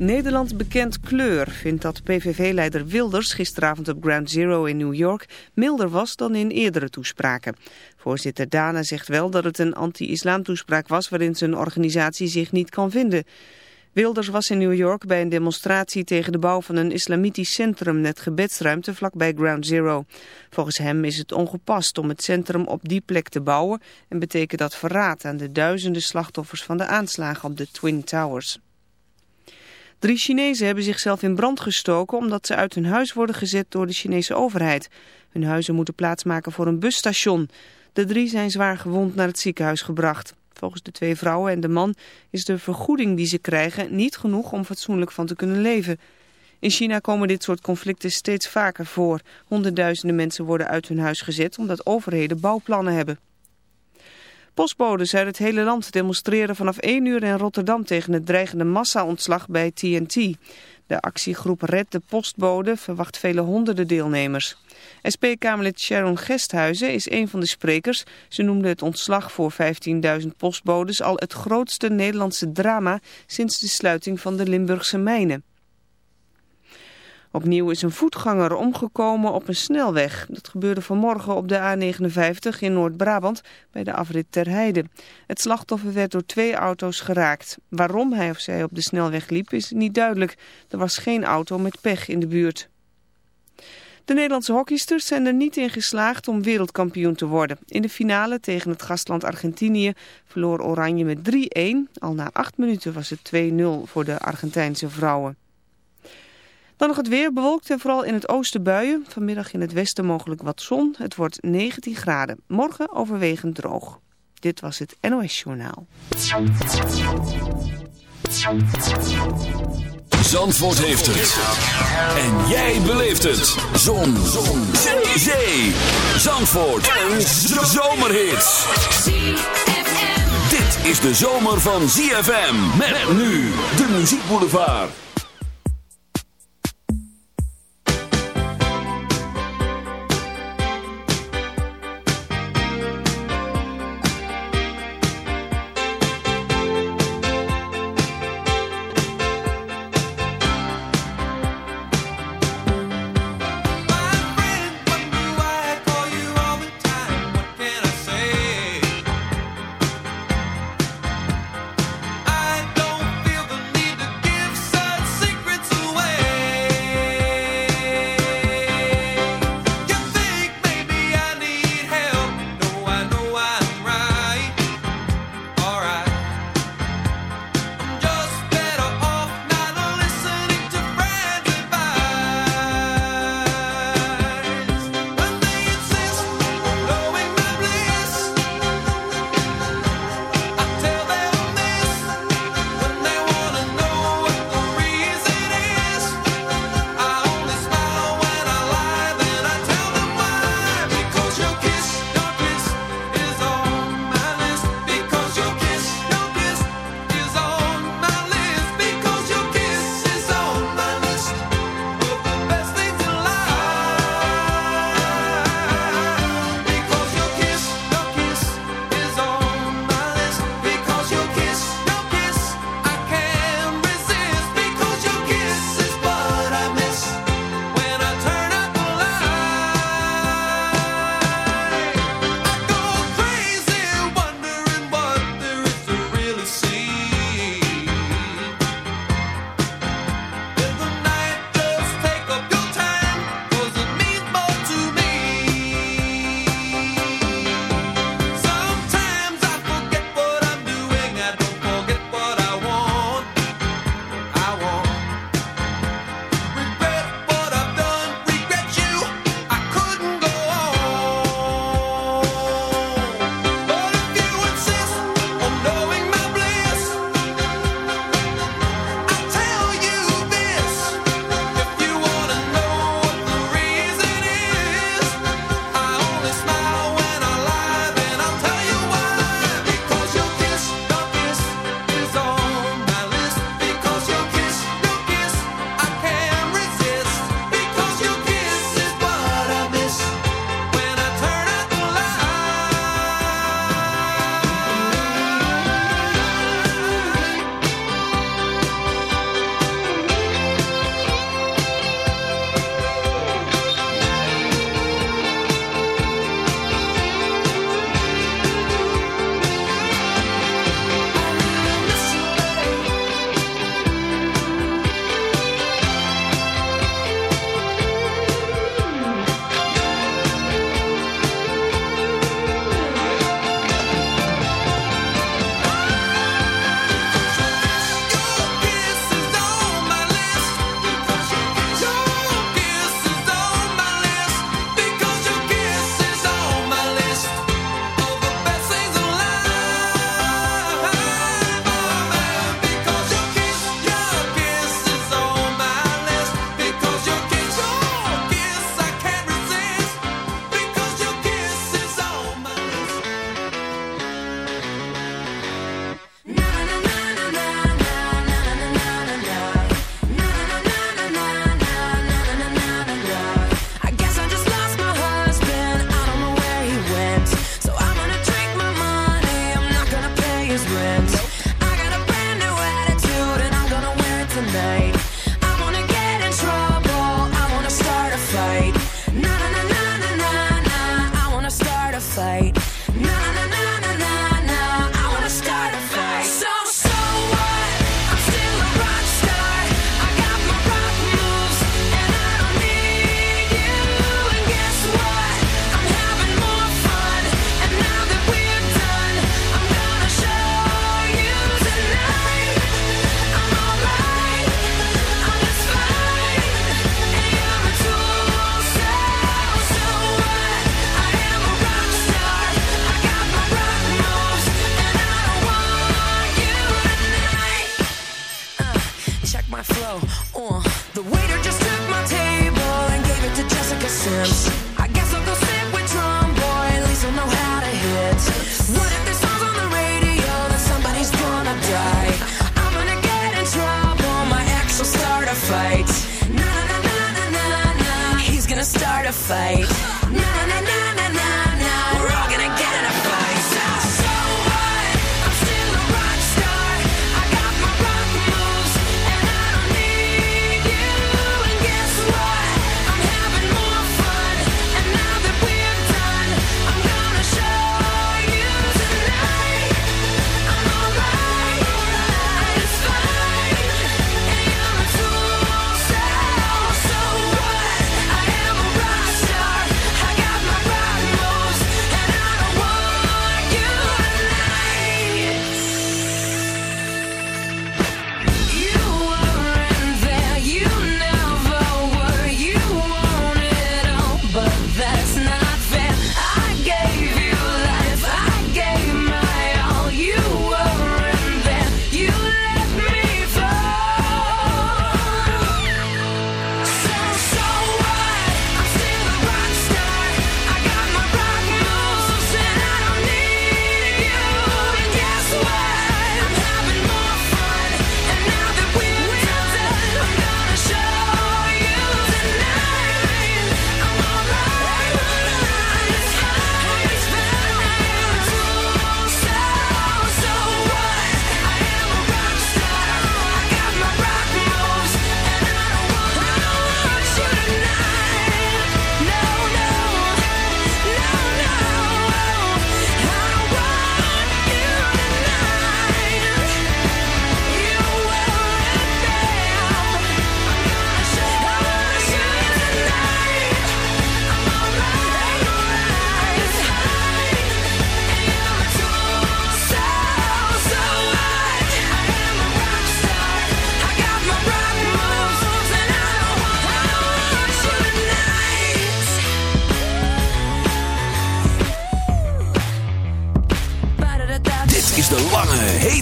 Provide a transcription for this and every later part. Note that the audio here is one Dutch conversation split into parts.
Nederland bekend kleur vindt dat PVV-leider Wilders gisteravond op Ground Zero in New York milder was dan in eerdere toespraken. Voorzitter Dana zegt wel dat het een anti-islam toespraak was waarin zijn organisatie zich niet kan vinden. Wilders was in New York bij een demonstratie tegen de bouw van een islamitisch centrum net gebedsruimte vlakbij Ground Zero. Volgens hem is het ongepast om het centrum op die plek te bouwen en betekent dat verraad aan de duizenden slachtoffers van de aanslagen op de Twin Towers. Drie Chinezen hebben zichzelf in brand gestoken omdat ze uit hun huis worden gezet door de Chinese overheid. Hun huizen moeten plaatsmaken voor een busstation. De drie zijn zwaar gewond naar het ziekenhuis gebracht. Volgens de twee vrouwen en de man is de vergoeding die ze krijgen niet genoeg om fatsoenlijk van te kunnen leven. In China komen dit soort conflicten steeds vaker voor. Honderdduizenden mensen worden uit hun huis gezet omdat overheden bouwplannen hebben. Postbodes uit het hele land demonstreren vanaf 1 uur in Rotterdam tegen het dreigende massa-ontslag bij TNT. De actiegroep Red de Postbode verwacht vele honderden deelnemers. SP-Kamerlid Sharon Gesthuizen is een van de sprekers. Ze noemde het ontslag voor 15.000 postbodes al het grootste Nederlandse drama sinds de sluiting van de Limburgse mijnen. Opnieuw is een voetganger omgekomen op een snelweg. Dat gebeurde vanmorgen op de A59 in Noord-Brabant bij de afrit Ter Heide. Het slachtoffer werd door twee auto's geraakt. Waarom hij of zij op de snelweg liep is niet duidelijk. Er was geen auto met pech in de buurt. De Nederlandse hockeysters zijn er niet in geslaagd om wereldkampioen te worden. In de finale tegen het gastland Argentinië verloor Oranje met 3-1. Al na acht minuten was het 2-0 voor de Argentijnse vrouwen. Dan nog het weer bewolkt en vooral in het oosten buien. Vanmiddag in het westen mogelijk wat zon. Het wordt 19 graden. Morgen overwegend droog. Dit was het NOS Journaal. Zandvoort heeft het. En jij beleeft het. Zon. Zon. Zee. Zandvoort. Een zomerhit. Dit is de zomer van ZFM. Met nu de muziekboulevard. a fight. Na na na na na na. He's gonna start a fight. Na na na.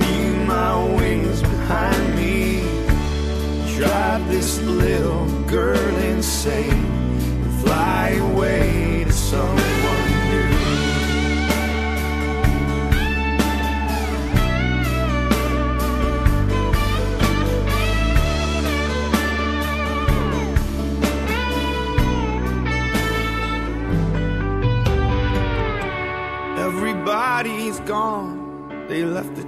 leave my wings behind me, drive this little girl insane, and fly away to someone. Everybody's gone. They left the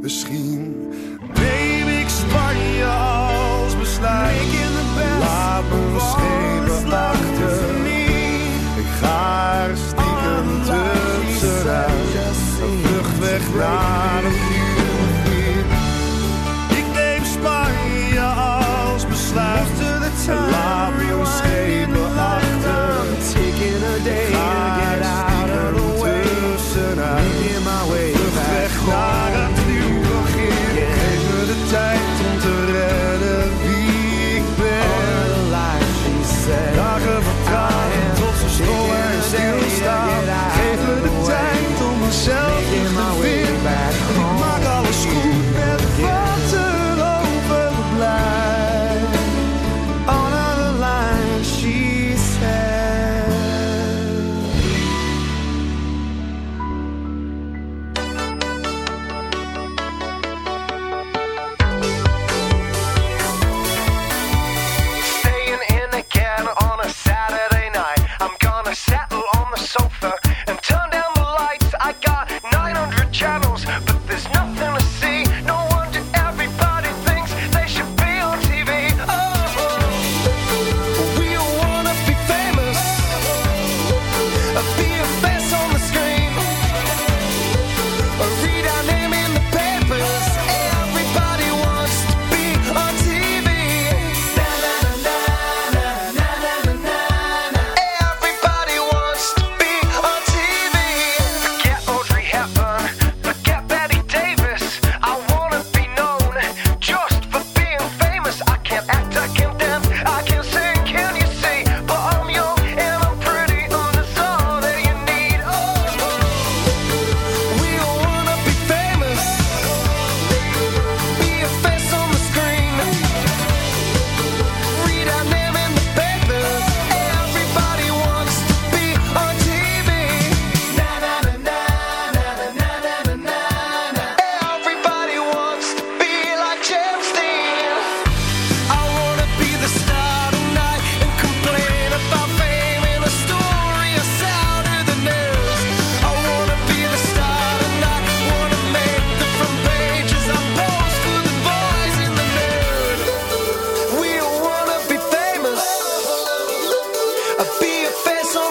Misschien neem ik Spanje als besluit. Laat mijn all that's schepen achter. me. Ik ga er stiekem tussenuit. Een vlucht weg naar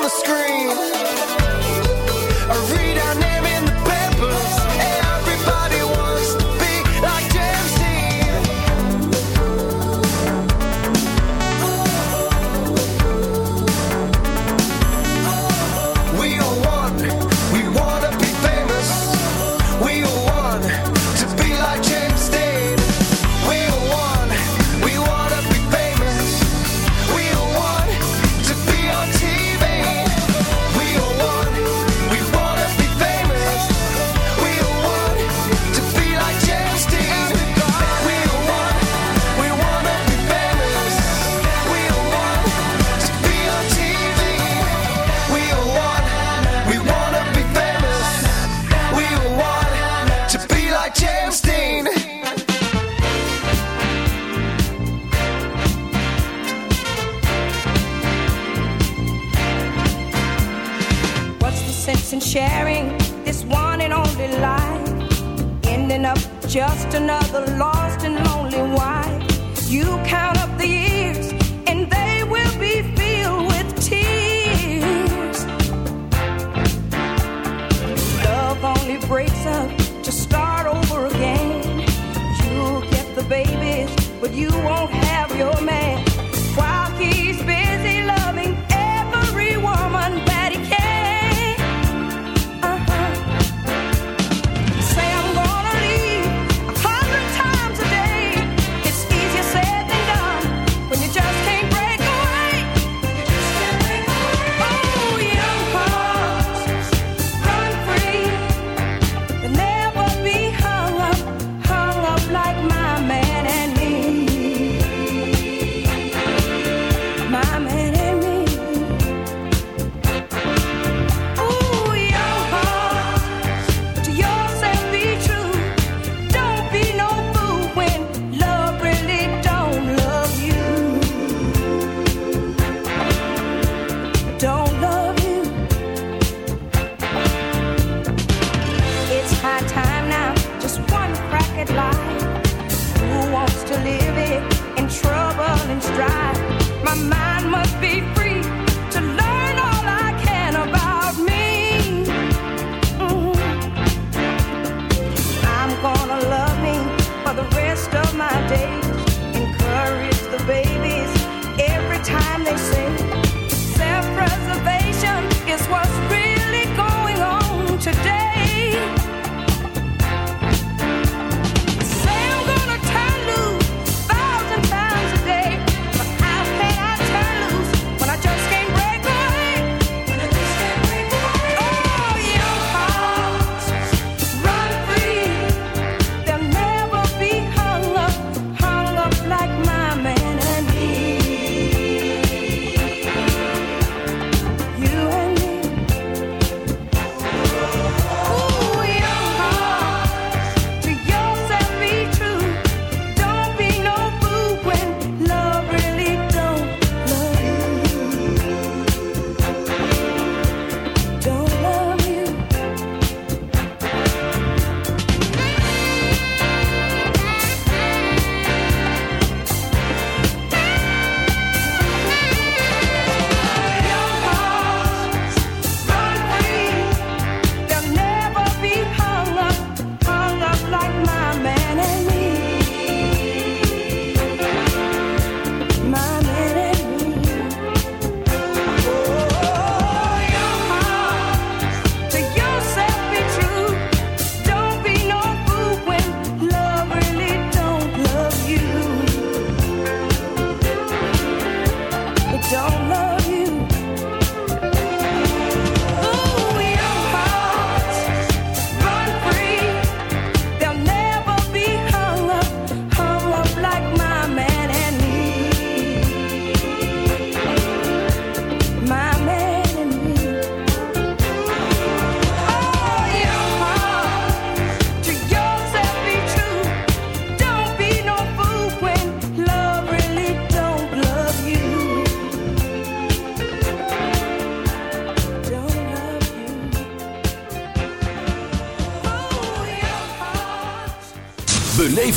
Scream.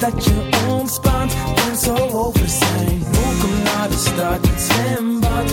dat je ontspant en zo over zijn. Welkom naar de stad, het zwembad.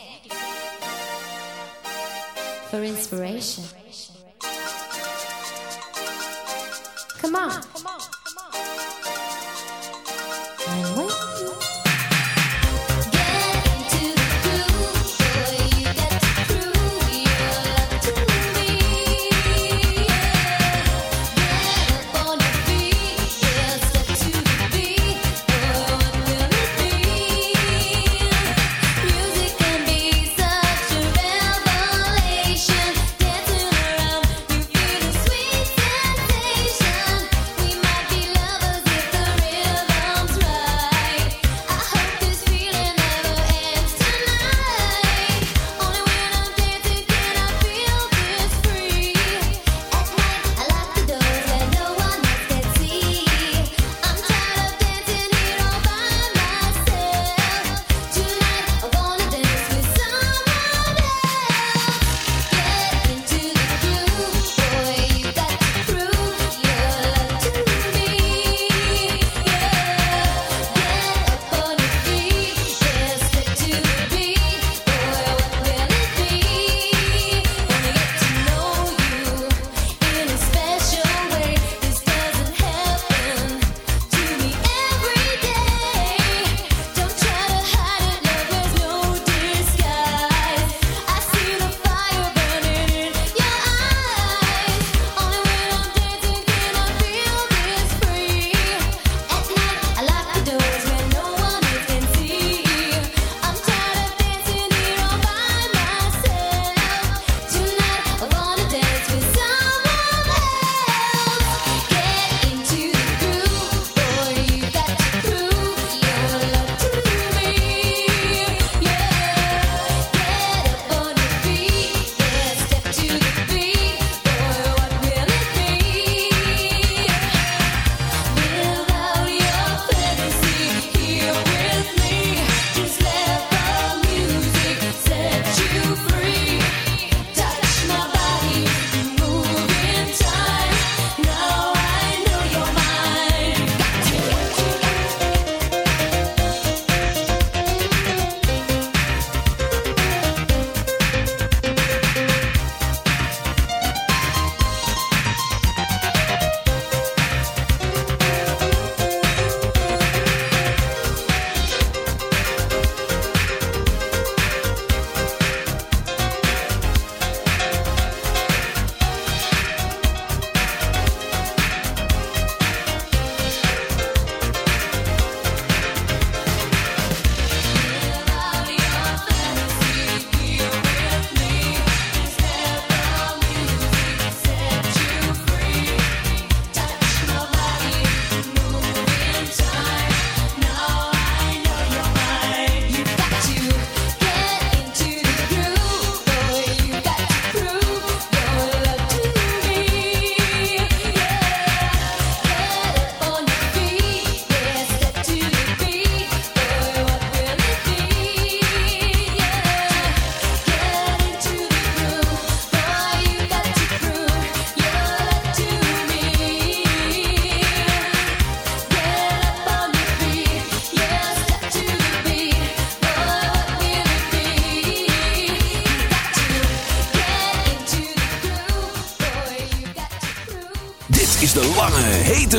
for inspiration. Come on.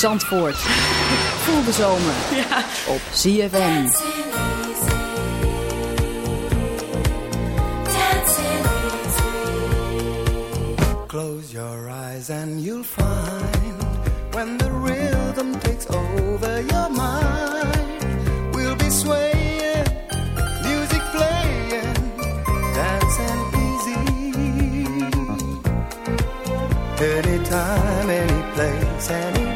Zandvoort. Voel de zomer op ZFM. Close your eyes and you'll find when the rhythm takes over your mind, we'll be swaying, music playing, dancing easy. Anytime, any place, anywhere,